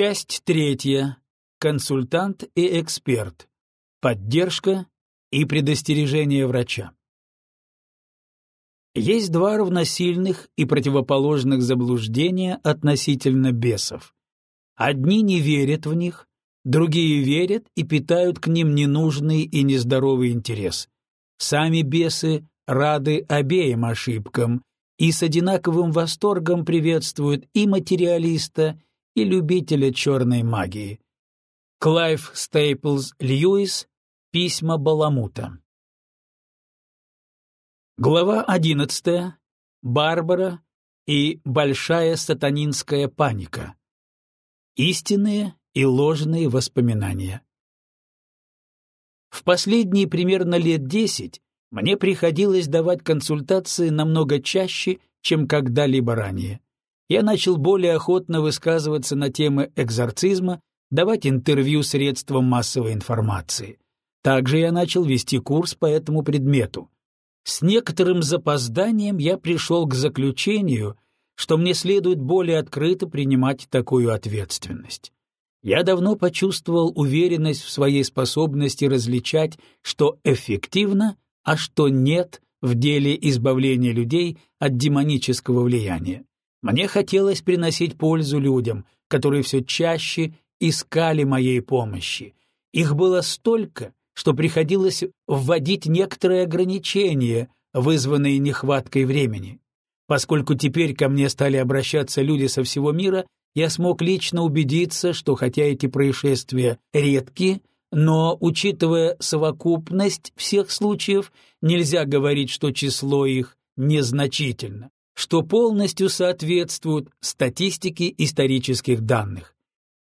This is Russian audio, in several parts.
Часть третья. Консультант и эксперт. Поддержка и предостережение врача. Есть два равносильных и противоположных заблуждения относительно бесов. Одни не верят в них, другие верят и питают к ним ненужный и нездоровый интерес. Сами бесы рады обеим ошибкам и с одинаковым восторгом приветствуют и материалиста, и любителя черной магии. Клайв Стейплз Льюис Письма Баламута Глава одиннадцатая. Барбара и большая сатанинская паника. Истинные и ложные воспоминания. В последние примерно лет десять мне приходилось давать консультации намного чаще, чем когда-либо ранее. Я начал более охотно высказываться на темы экзорцизма, давать интервью средствам массовой информации. Также я начал вести курс по этому предмету. С некоторым запозданием я пришел к заключению, что мне следует более открыто принимать такую ответственность. Я давно почувствовал уверенность в своей способности различать, что эффективно, а что нет в деле избавления людей от демонического влияния. Мне хотелось приносить пользу людям, которые все чаще искали моей помощи. Их было столько, что приходилось вводить некоторые ограничения, вызванные нехваткой времени. Поскольку теперь ко мне стали обращаться люди со всего мира, я смог лично убедиться, что хотя эти происшествия редки, но, учитывая совокупность всех случаев, нельзя говорить, что число их незначительно, что полностью соответствует статистике исторических данных.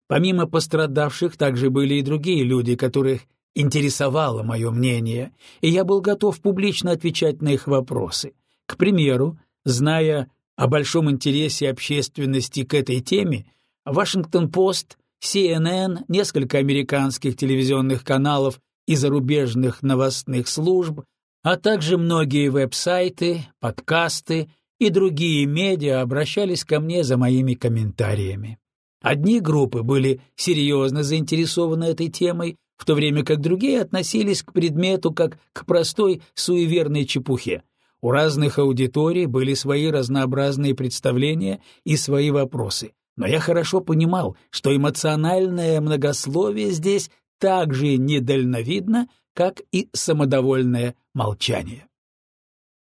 Помимо пострадавших также были и другие люди, которых интересовало мое мнение, и я был готов публично отвечать на их вопросы. К примеру, зная о большом интересе общественности к этой теме, Вашингтон-Пост, CNN, несколько американских телевизионных каналов и зарубежных новостных служб, а также многие веб-сайты, подкасты и другие медиа обращались ко мне за моими комментариями. Одни группы были серьезно заинтересованы этой темой, в то время как другие относились к предмету как к простой суеверной чепухе. У разных аудиторий были свои разнообразные представления и свои вопросы. Но я хорошо понимал, что эмоциональное многословие здесь так же недальновидно, как и самодовольное молчание.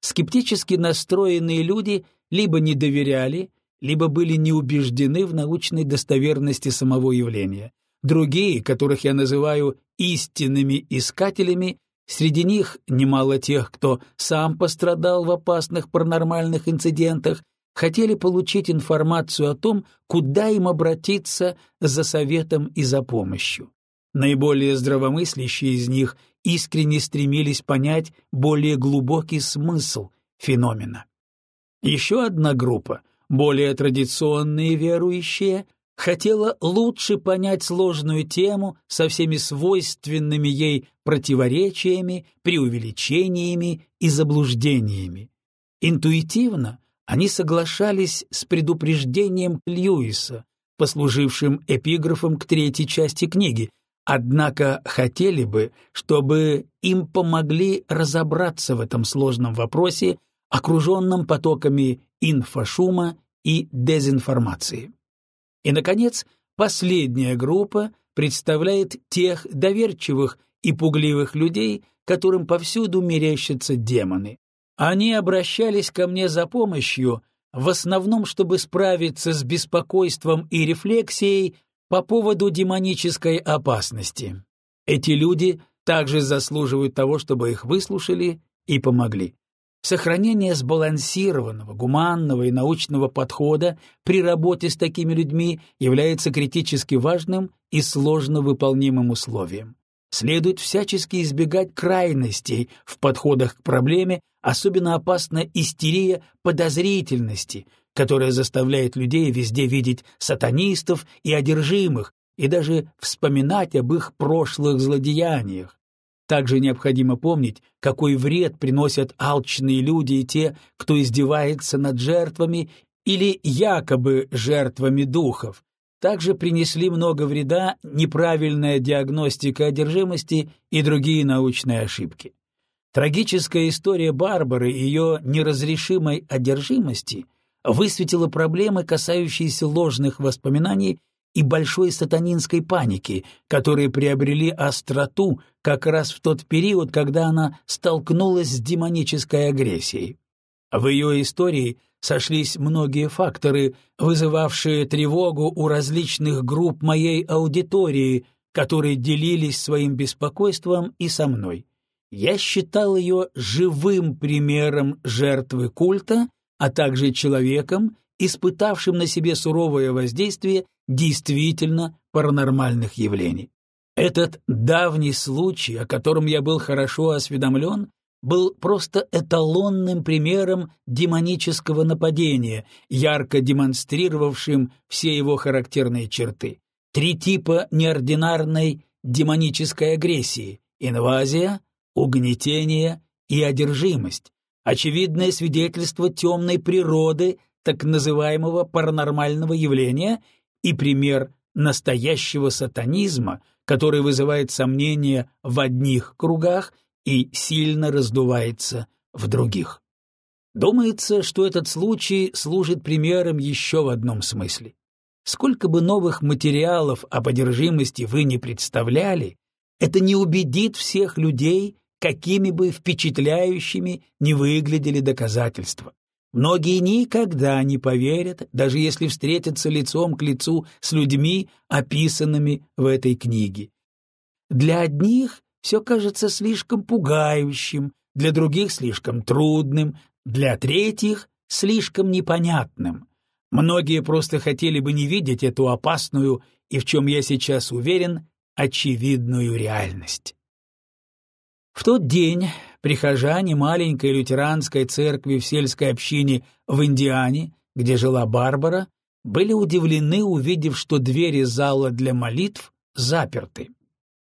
Скептически настроенные люди либо не доверяли, либо были не убеждены в научной достоверности самого явления, Другие, которых я называю истинными искателями, среди них немало тех, кто сам пострадал в опасных паранормальных инцидентах, хотели получить информацию о том, куда им обратиться за советом и за помощью. Наиболее здравомыслящие из них искренне стремились понять более глубокий смысл феномена. Еще одна группа, более традиционные верующие, хотела лучше понять сложную тему со всеми свойственными ей противоречиями, преувеличениями и заблуждениями. Интуитивно они соглашались с предупреждением Льюиса, послужившим эпиграфом к третьей части книги, однако хотели бы, чтобы им помогли разобраться в этом сложном вопросе, окруженном потоками инфошума и дезинформации. И, наконец, последняя группа представляет тех доверчивых и пугливых людей, которым повсюду мерещатся демоны. Они обращались ко мне за помощью, в основном, чтобы справиться с беспокойством и рефлексией по поводу демонической опасности. Эти люди также заслуживают того, чтобы их выслушали и помогли. Сохранение сбалансированного, гуманного и научного подхода при работе с такими людьми является критически важным и сложно выполнимым условием. Следует всячески избегать крайностей в подходах к проблеме, особенно опасна истерия подозрительности, которая заставляет людей везде видеть сатанистов и одержимых и даже вспоминать об их прошлых злодеяниях. Также необходимо помнить, какой вред приносят алчные люди и те, кто издевается над жертвами или якобы жертвами духов, также принесли много вреда неправильная диагностика одержимости и другие научные ошибки. Трагическая история Барбары и ее неразрешимой одержимости высветила проблемы, касающиеся ложных воспоминаний и большой сатанинской паники, которые приобрели остроту как раз в тот период, когда она столкнулась с демонической агрессией. В ее истории сошлись многие факторы, вызывавшие тревогу у различных групп моей аудитории, которые делились своим беспокойством и со мной. Я считал ее живым примером жертвы культа, а также человеком, испытавшим на себе суровое воздействие действительно паранормальных явлений. Этот давний случай, о котором я был хорошо осведомлен, был просто эталонным примером демонического нападения, ярко демонстрировавшим все его характерные черты. Три типа неординарной демонической агрессии — инвазия, угнетение и одержимость, очевидное свидетельство темной природы так называемого паранормального явления и пример настоящего сатанизма, который вызывает сомнения в одних кругах и сильно раздувается в других. Думается, что этот случай служит примером еще в одном смысле. Сколько бы новых материалов об одержимости вы не представляли, это не убедит всех людей, какими бы впечатляющими не выглядели доказательства. Многие никогда не поверят, даже если встретятся лицом к лицу с людьми, описанными в этой книге. Для одних все кажется слишком пугающим, для других слишком трудным, для третьих слишком непонятным. Многие просто хотели бы не видеть эту опасную и, в чем я сейчас уверен, очевидную реальность. В тот день прихожане маленькой лютеранской церкви в сельской общине в Индиане, где жила Барбара, были удивлены, увидев, что двери зала для молитв заперты.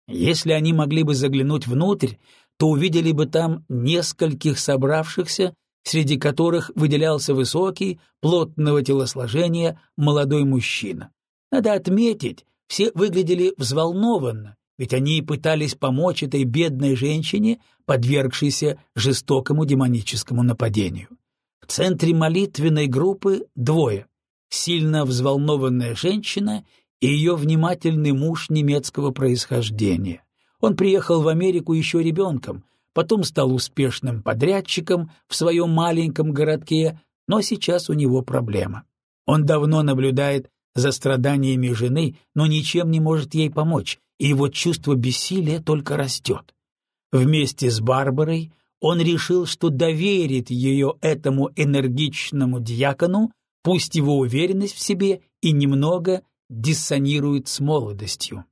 Если они могли бы заглянуть внутрь, то увидели бы там нескольких собравшихся, среди которых выделялся высокий, плотного телосложения молодой мужчина. Надо отметить, все выглядели взволнованно, ведь они пытались помочь этой бедной женщине, подвергшейся жестокому демоническому нападению. В центре молитвенной группы двое — сильно взволнованная женщина и ее внимательный муж немецкого происхождения. Он приехал в Америку еще ребенком, потом стал успешным подрядчиком в своем маленьком городке, но сейчас у него проблема. Он давно наблюдает за страданиями жены, но ничем не может ей помочь, и его чувство бессилия только растет. Вместе с Барбарой он решил, что доверит ее этому энергичному дьякону, пусть его уверенность в себе и немного диссонирует с молодостью.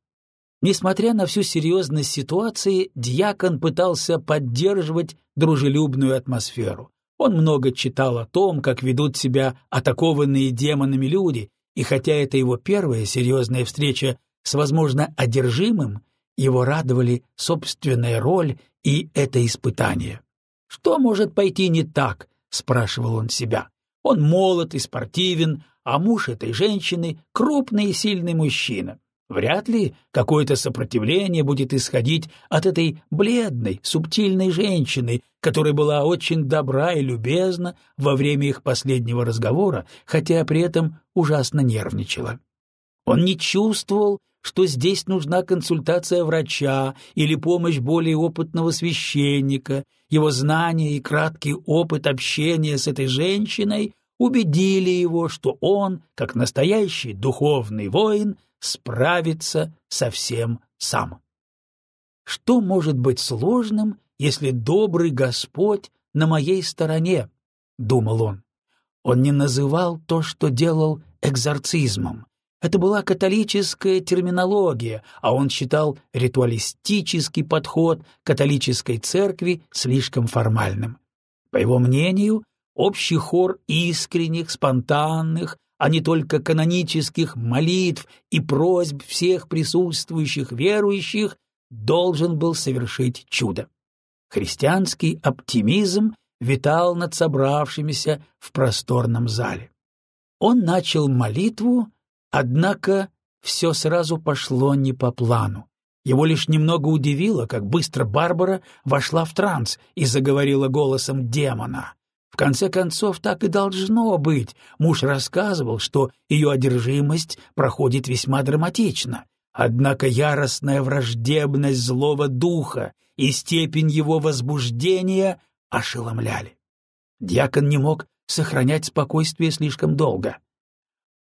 Несмотря на всю серьезность ситуации, дьякон пытался поддерживать дружелюбную атмосферу. Он много читал о том, как ведут себя атакованные демонами люди, и хотя это его первая серьезная встреча с, возможно, одержимым, его радовали собственная роль и это испытание. «Что может пойти не так?» — спрашивал он себя. «Он молод и спортивен, а муж этой женщины — крупный и сильный мужчина. Вряд ли какое-то сопротивление будет исходить от этой бледной, субтильной женщины, которая была очень добра и любезна во время их последнего разговора, хотя при этом ужасно нервничала. Он не чувствовал, что здесь нужна консультация врача или помощь более опытного священника, его знания и краткий опыт общения с этой женщиной убедили его, что он, как настоящий духовный воин, справится со всем сам. Что может быть сложным, если добрый Господь на моей стороне? — думал он. Он не называл то, что делал, экзорцизмом. Это была католическая терминология, а он считал ритуалистический подход католической церкви слишком формальным. По его мнению, общий хор искренних, спонтанных, а не только канонических молитв и просьб всех присутствующих верующих должен был совершить чудо. Христианский оптимизм витал над собравшимися в просторном зале. Он начал молитву, однако все сразу пошло не по плану. Его лишь немного удивило, как быстро Барбара вошла в транс и заговорила голосом демона. В конце концов, так и должно быть. Муж рассказывал, что ее одержимость проходит весьма драматично. Однако яростная враждебность злого духа и степень его возбуждения ошеломляли. Дьякон не мог сохранять спокойствие слишком долго.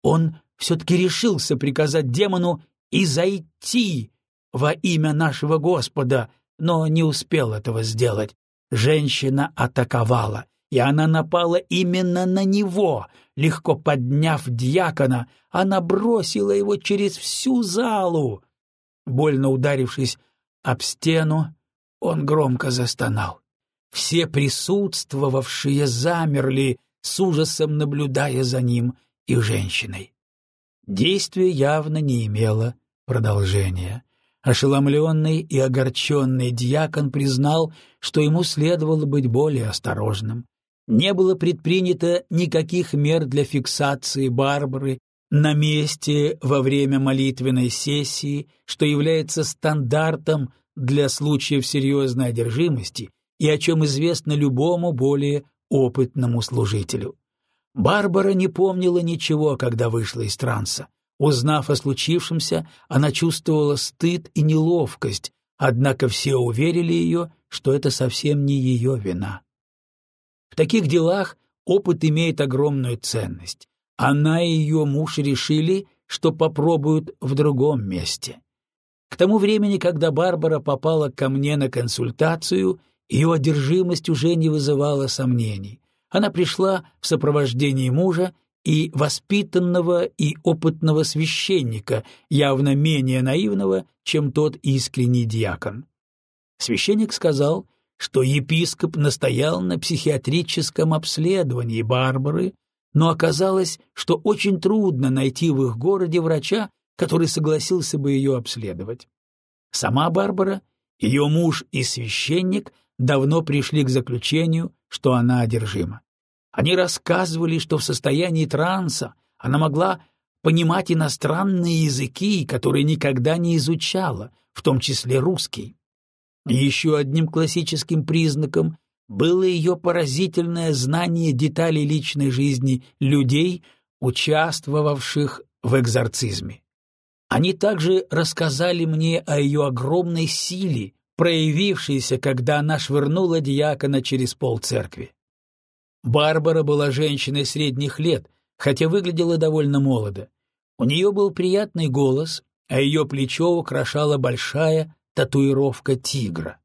Он все-таки решился приказать демону и зайти во имя нашего Господа, но не успел этого сделать. Женщина атаковала, и она напала именно на него. Легко подняв дьякона, она бросила его через всю залу. Больно ударившись об стену, он громко застонал. Все присутствовавшие замерли, с ужасом наблюдая за ним и женщиной. Действие явно не имело продолжения. Ошеломленный и огорченный дьякон признал, что ему следовало быть более осторожным не было предпринято никаких мер для фиксации Барбары на месте во время молитвенной сессии, что является стандартом для случаев серьезной одержимости и о чем известно любому более опытному служителю. Барбара не помнила ничего, когда вышла из транса. Узнав о случившемся, она чувствовала стыд и неловкость, однако все уверили ее, что это совсем не ее вина. В таких делах опыт имеет огромную ценность. Она и ее муж решили, что попробуют в другом месте. К тому времени, когда Барбара попала ко мне на консультацию, ее одержимость уже не вызывала сомнений. Она пришла в сопровождении мужа и воспитанного и опытного священника, явно менее наивного, чем тот искренний диакон. Священник сказал, что епископ настоял на психиатрическом обследовании Барбары, но оказалось, что очень трудно найти в их городе врача, который согласился бы ее обследовать. Сама Барбара, ее муж и священник давно пришли к заключению, что она одержима. Они рассказывали, что в состоянии транса она могла понимать иностранные языки, которые никогда не изучала, в том числе русский. Еще одним классическим признаком было ее поразительное знание деталей личной жизни людей, участвовавших в экзорцизме. Они также рассказали мне о ее огромной силе, проявившейся, когда она швырнула диакона через пол церкви. Барбара была женщиной средних лет, хотя выглядела довольно молодо. У нее был приятный голос, а ее плечо украшала большая татуировка тигра.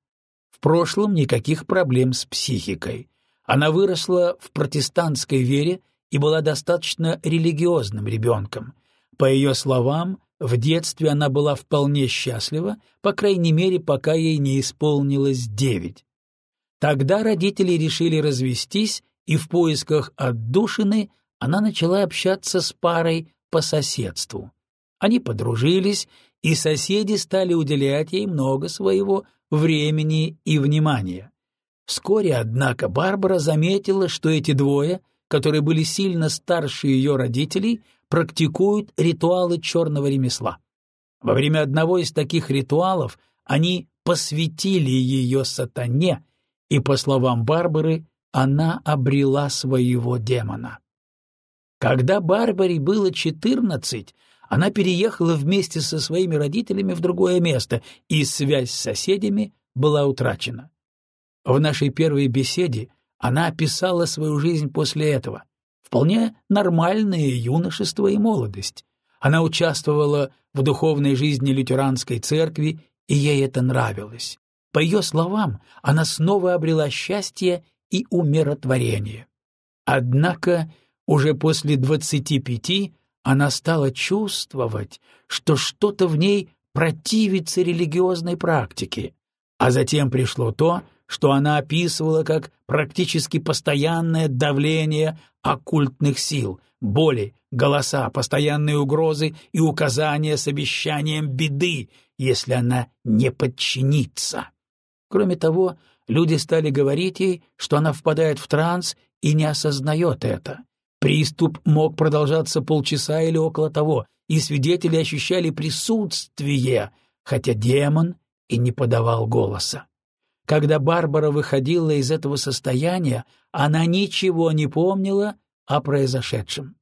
В прошлом никаких проблем с психикой. Она выросла в протестантской вере и была достаточно религиозным ребенком. По ее словам, в детстве она была вполне счастлива, по крайней мере, пока ей не исполнилось девять. Тогда родители решили развестись, и в поисках отдушины она начала общаться с парой по соседству. Они подружились и соседи стали уделять ей много своего времени и внимания. Вскоре, однако, Барбара заметила, что эти двое, которые были сильно старше ее родителей, практикуют ритуалы черного ремесла. Во время одного из таких ритуалов они посвятили ее сатане, и, по словам Барбары, она обрела своего демона. Когда Барбаре было четырнадцать, она переехала вместе со своими родителями в другое место, и связь с соседями была утрачена. В нашей первой беседе она описала свою жизнь после этого. Вполне нормальное юношество и молодость. Она участвовала в духовной жизни лютеранской церкви, и ей это нравилось. По ее словам, она снова обрела счастье и умиротворение. Однако уже после двадцати пяти она стала чувствовать, что что-то в ней противится религиозной практике, а затем пришло то, что она описывала как практически постоянное давление оккультных сил, боли, голоса, постоянные угрозы и указания с обещанием беды, если она не подчинится. Кроме того, люди стали говорить ей, что она впадает в транс и не осознает это. Приступ мог продолжаться полчаса или около того, и свидетели ощущали присутствие, хотя демон и не подавал голоса. Когда Барбара выходила из этого состояния, она ничего не помнила о произошедшем.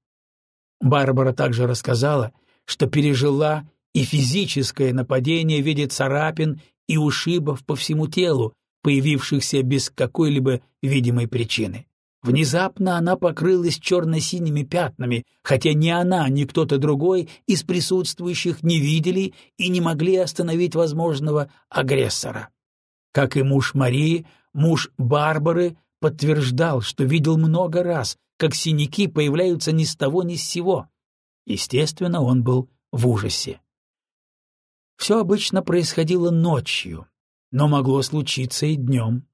Барбара также рассказала, что пережила и физическое нападение в виде царапин и ушибов по всему телу, появившихся без какой-либо видимой причины. Внезапно она покрылась черно-синими пятнами, хотя ни она, ни кто-то другой из присутствующих не видели и не могли остановить возможного агрессора. Как и муж Марии, муж Барбары подтверждал, что видел много раз, как синяки появляются ни с того ни с сего. Естественно, он был в ужасе. Все обычно происходило ночью, но могло случиться и днем.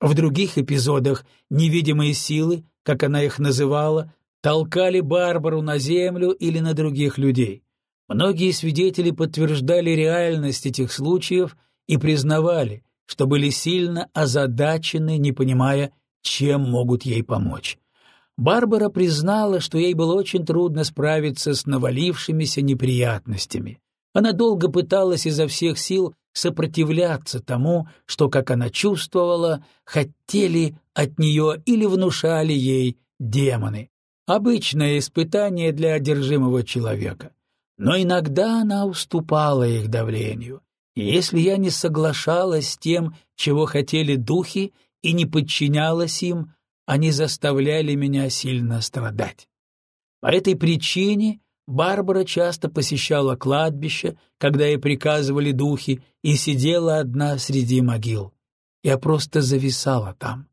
В других эпизодах невидимые силы, как она их называла, толкали Барбару на землю или на других людей. Многие свидетели подтверждали реальность этих случаев и признавали, что были сильно озадачены, не понимая, чем могут ей помочь. Барбара признала, что ей было очень трудно справиться с навалившимися неприятностями. Она долго пыталась изо всех сил сопротивляться тому, что, как она чувствовала, хотели от нее или внушали ей демоны. Обычное испытание для одержимого человека. Но иногда она уступала их давлению. Если я не соглашалась с тем, чего хотели духи, и не подчинялась им, они заставляли меня сильно страдать. По этой причине Барбара часто посещала кладбище, когда ей приказывали духи, и сидела одна среди могил. Я просто зависала там.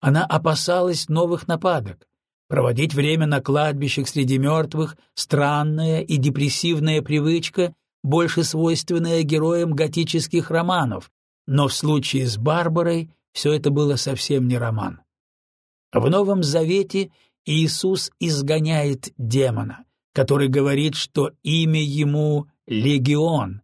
Она опасалась новых нападок. Проводить время на кладбищах среди мертвых — странная и депрессивная привычка, больше свойственная героям готических романов, но в случае с Барбарой все это было совсем не роман. В Новом Завете Иисус изгоняет демона который говорит, что имя ему — Легион,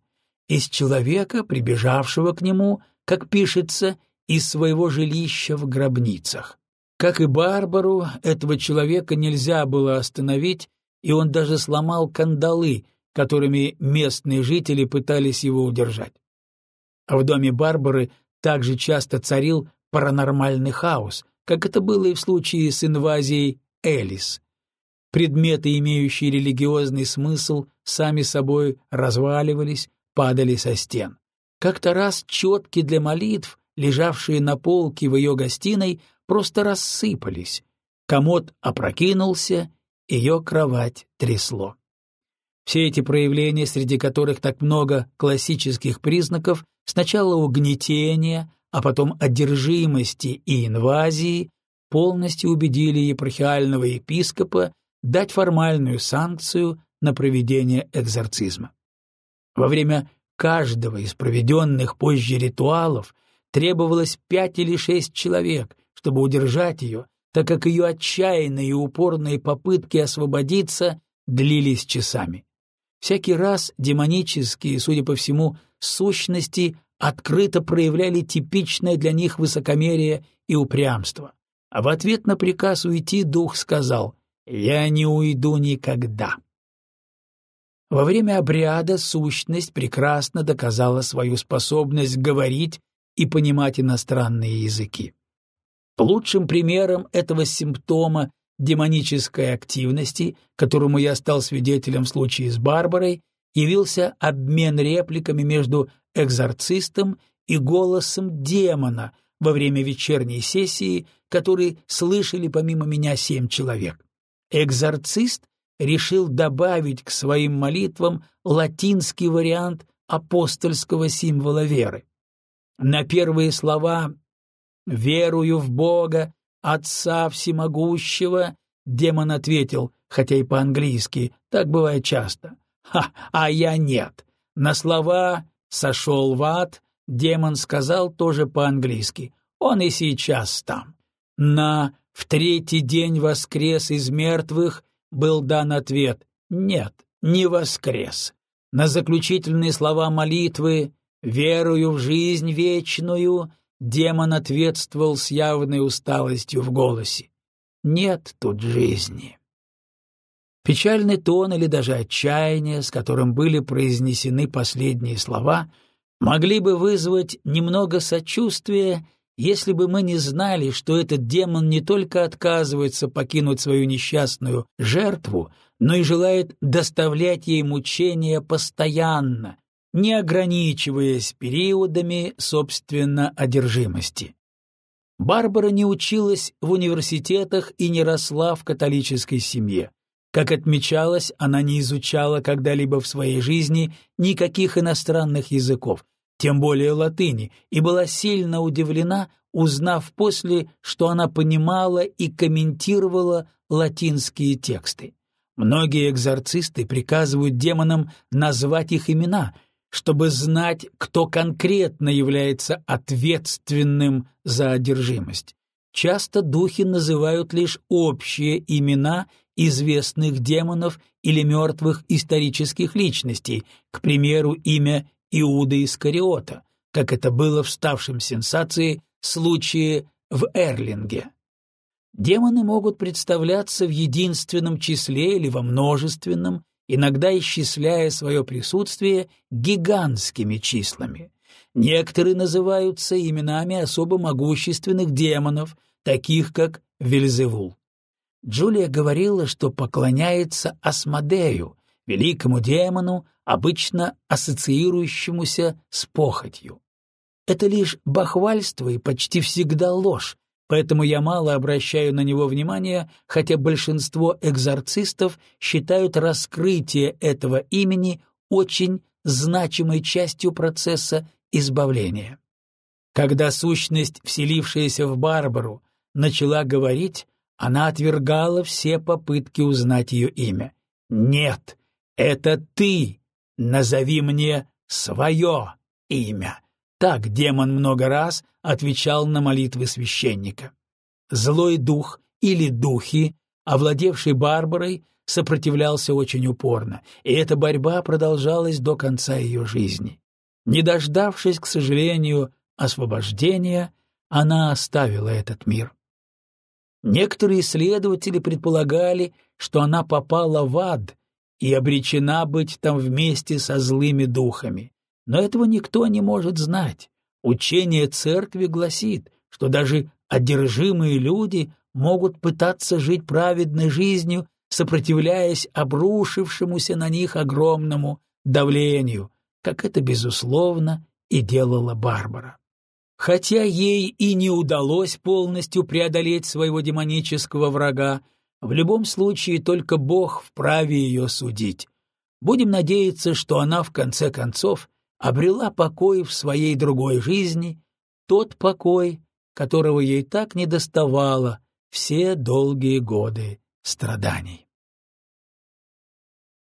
из человека, прибежавшего к нему, как пишется, из своего жилища в гробницах. Как и Барбару, этого человека нельзя было остановить, и он даже сломал кандалы, которыми местные жители пытались его удержать. А в доме Барбары также часто царил паранормальный хаос, как это было и в случае с инвазией Элис. Предметы, имеющие религиозный смысл, сами собой разваливались, падали со стен. Как-то раз четки для молитв, лежавшие на полке в ее гостиной, просто рассыпались. Комод опрокинулся, ее кровать трясло. Все эти проявления, среди которых так много классических признаков, сначала угнетения, а потом одержимости и инвазии, полностью убедили епархиального епископа дать формальную санкцию на проведение экзорцизма. Во время каждого из проведенных позже ритуалов требовалось пять или шесть человек, чтобы удержать ее, так как ее отчаянные и упорные попытки освободиться длились часами. Всякий раз демонические, судя по всему, сущности открыто проявляли типичное для них высокомерие и упрямство. А в ответ на приказ уйти дух сказал я не уйду никогда. Во время обряда сущность прекрасно доказала свою способность говорить и понимать иностранные языки. Лучшим примером этого симптома демонической активности, которому я стал свидетелем в случае с Барбарой, явился обмен репликами между экзорцистом и голосом демона во время вечерней сессии, который слышали помимо меня семь человек. Экзорцист решил добавить к своим молитвам латинский вариант апостольского символа веры. На первые слова «Верую в Бога, Отца Всемогущего», демон ответил, хотя и по-английски, так бывает часто. «Ха, а я нет». На слова «сошел в ад» демон сказал тоже по-английски. Он и сейчас там. На в третий день воскрес из мертвых, был дан ответ «Нет, не воскрес». На заключительные слова молитвы «Верую в жизнь вечную» демон ответствовал с явной усталостью в голосе «Нет тут жизни». Печальный тон или даже отчаяние, с которым были произнесены последние слова, могли бы вызвать немного сочувствия, если бы мы не знали, что этот демон не только отказывается покинуть свою несчастную жертву, но и желает доставлять ей мучения постоянно, не ограничиваясь периодами собственно одержимости. Барбара не училась в университетах и не росла в католической семье. Как отмечалось, она не изучала когда-либо в своей жизни никаких иностранных языков, тем более латыни, и была сильно удивлена, узнав после, что она понимала и комментировала латинские тексты. Многие экзорцисты приказывают демонам назвать их имена, чтобы знать, кто конкретно является ответственным за одержимость. Часто духи называют лишь общие имена известных демонов или мертвых исторических личностей, к примеру, имя Иуда Искариота, как это было в ставшем сенсации случае в Эрлинге. Демоны могут представляться в единственном числе или во множественном, иногда исчисляя свое присутствие гигантскими числами. Некоторые называются именами особо могущественных демонов, таких как Вельзевул. Джулия говорила, что поклоняется Асмодею, великому демону, обычно ассоциирующемуся с похотью. Это лишь бахвальство и почти всегда ложь, поэтому я мало обращаю на него внимания, хотя большинство экзорцистов считают раскрытие этого имени очень значимой частью процесса избавления. Когда сущность, вселившаяся в Барбару, начала говорить, она отвергала все попытки узнать ее имя. «Нет, это ты! Назови мне свое имя!» Так демон много раз отвечал на молитвы священника. Злой дух или духи, овладевший Барбарой, сопротивлялся очень упорно, и эта борьба продолжалась до конца ее жизни. Не дождавшись, к сожалению, освобождения, она оставила этот мир. Некоторые исследователи предполагали, что она попала в ад и обречена быть там вместе со злыми духами. Но этого никто не может знать. Учение церкви гласит, что даже одержимые люди могут пытаться жить праведной жизнью, сопротивляясь обрушившемуся на них огромному давлению, как это, безусловно, и делала Барбара. Хотя ей и не удалось полностью преодолеть своего демонического врага, в любом случае только Бог вправе ее судить. Будем надеяться, что она в конце концов обрела покой в своей другой жизни, тот покой, которого ей так недоставало все долгие годы страданий.